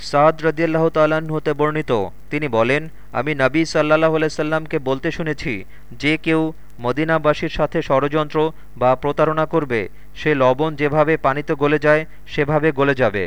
সাদ রদিয়াল্লাহ তাল্লাহ্ন হতে বর্ণিত। তিনি বলেন, আমি নবী সাল্লাহ সাল্লামকে বলতে শুনেছি, যে কেউ মদিনাবাসীর সাথে ষড়যন্ত্র বা প্রতারণা করবে, সে লবণ যেভাবে পানিতে গলে যায়, সেভাবে গলে যাবে।